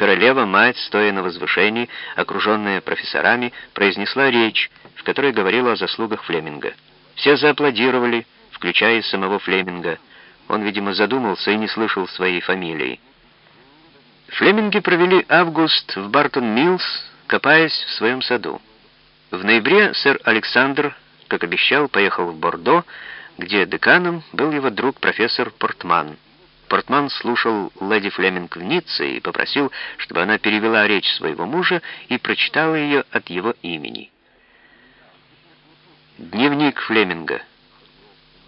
Королева-мать, стоя на возвышении, окруженная профессорами, произнесла речь, в которой говорила о заслугах Флеминга. Все зааплодировали, включая самого Флеминга. Он, видимо, задумался и не слышал своей фамилии. Флеминги провели август в Бартон-Миллс, копаясь в своем саду. В ноябре сэр Александр, как обещал, поехал в Бордо, где деканом был его друг профессор Портман. Портман слушал леди Флеминг в Ницце и попросил, чтобы она перевела речь своего мужа и прочитала ее от его имени. Дневник Флеминга.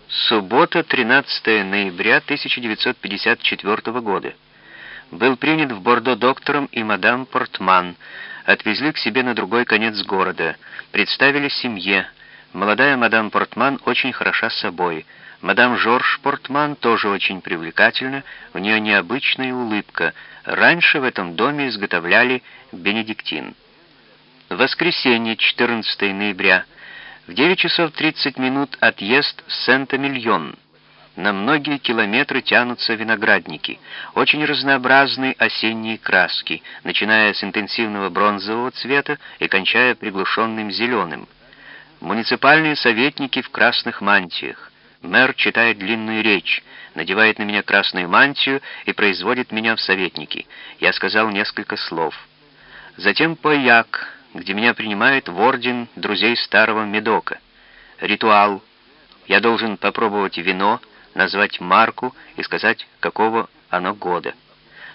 Суббота, 13 ноября 1954 года. Был принят в Бордо доктором и мадам Портман. Отвезли к себе на другой конец города. Представили семье. Молодая мадам Портман очень хороша собой. Мадам Жорж Портман тоже очень привлекательна, у нее необычная улыбка. Раньше в этом доме изготовляли бенедиктин. Воскресенье, 14 ноября. В 9 часов 30 минут отъезд в Сент-Эмильон. На многие километры тянутся виноградники. Очень разнообразные осенние краски, начиная с интенсивного бронзового цвета и кончая приглушенным зеленым. Муниципальные советники в красных мантиях. Мэр читает длинную речь, надевает на меня красную мантию и производит меня в советники. Я сказал несколько слов. Затем пояк, где меня принимают в орден друзей старого Медока. Ритуал. Я должен попробовать вино, назвать марку и сказать, какого оно года.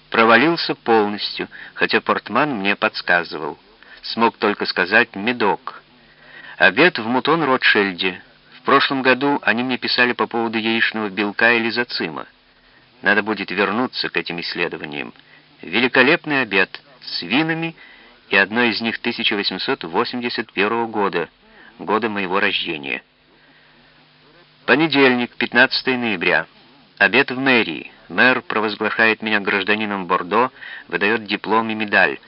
Провалился полностью, хотя Портман мне подсказывал. Смог только сказать «Медок». Обед в Мутон-Ротшильде прошлом году они мне писали по поводу яичного белка и лизоцима. Надо будет вернуться к этим исследованиям. Великолепный обед с винами, и одно из них 1881 года, года моего рождения. Понедельник, 15 ноября. Обед в мэрии. Мэр провозглашает меня гражданином Бордо, выдает диплом и медаль.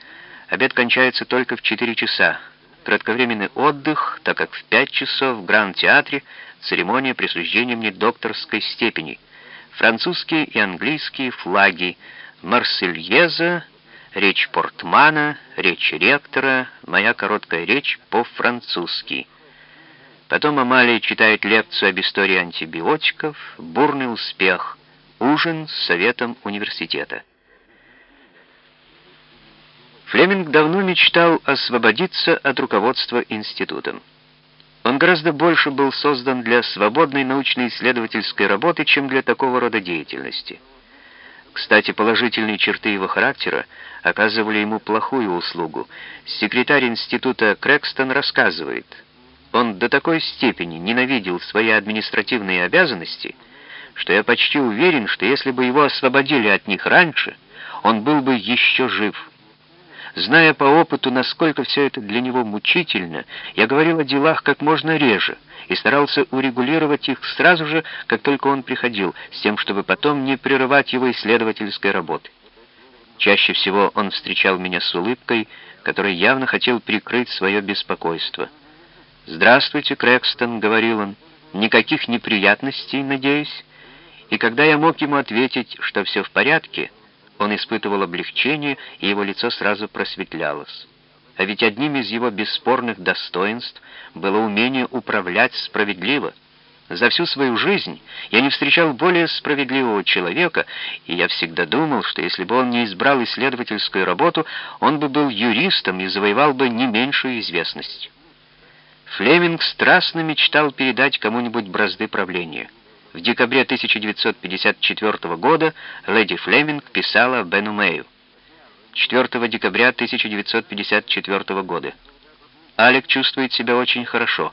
Обед кончается только в 4 часа. Кратковременный отдых, так как в пять часов в Гранд-театре церемония присуждения мне докторской степени. Французские и английские флаги, Марсельеза, речь Портмана, речь ректора, моя короткая речь по-французски. Потом Амалия читает лекцию об истории антибиотиков, бурный успех, ужин с советом университета. Флеминг давно мечтал освободиться от руководства институтом. Он гораздо больше был создан для свободной научно-исследовательской работы, чем для такого рода деятельности. Кстати, положительные черты его характера оказывали ему плохую услугу. Секретарь института Крэкстон рассказывает, он до такой степени ненавидел свои административные обязанности, что я почти уверен, что если бы его освободили от них раньше, он был бы еще жив. Зная по опыту, насколько все это для него мучительно, я говорил о делах как можно реже и старался урегулировать их сразу же, как только он приходил, с тем, чтобы потом не прерывать его исследовательской работы. Чаще всего он встречал меня с улыбкой, которой явно хотел прикрыть свое беспокойство. «Здравствуйте, Крэкстон», — говорил он, — «никаких неприятностей, надеюсь?» И когда я мог ему ответить, что все в порядке, — он испытывал облегчение, и его лицо сразу просветлялось. А ведь одним из его бесспорных достоинств было умение управлять справедливо. За всю свою жизнь я не встречал более справедливого человека, и я всегда думал, что если бы он не избрал исследовательскую работу, он бы был юристом и завоевал бы не меньшую известность. Флеминг страстно мечтал передать кому-нибудь бразды правления — в декабре 1954 года леди Флеминг писала Бену Мэю. 4 декабря 1954 года. Алек чувствует себя очень хорошо.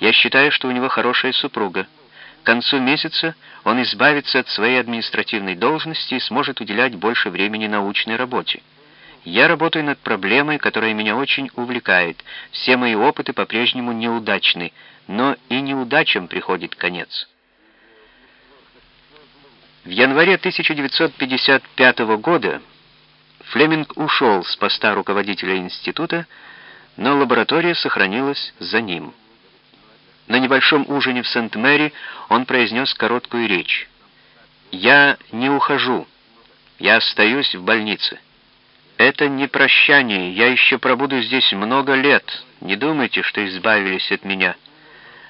Я считаю, что у него хорошая супруга. К концу месяца он избавится от своей административной должности и сможет уделять больше времени научной работе. Я работаю над проблемой, которая меня очень увлекает. Все мои опыты по-прежнему неудачны, но и неудачам приходит конец. В январе 1955 года Флеминг ушел с поста руководителя института, но лаборатория сохранилась за ним. На небольшом ужине в Сент-Мэри он произнес короткую речь. «Я не ухожу. Я остаюсь в больнице. Это не прощание, я еще пробуду здесь много лет. Не думайте, что избавились от меня».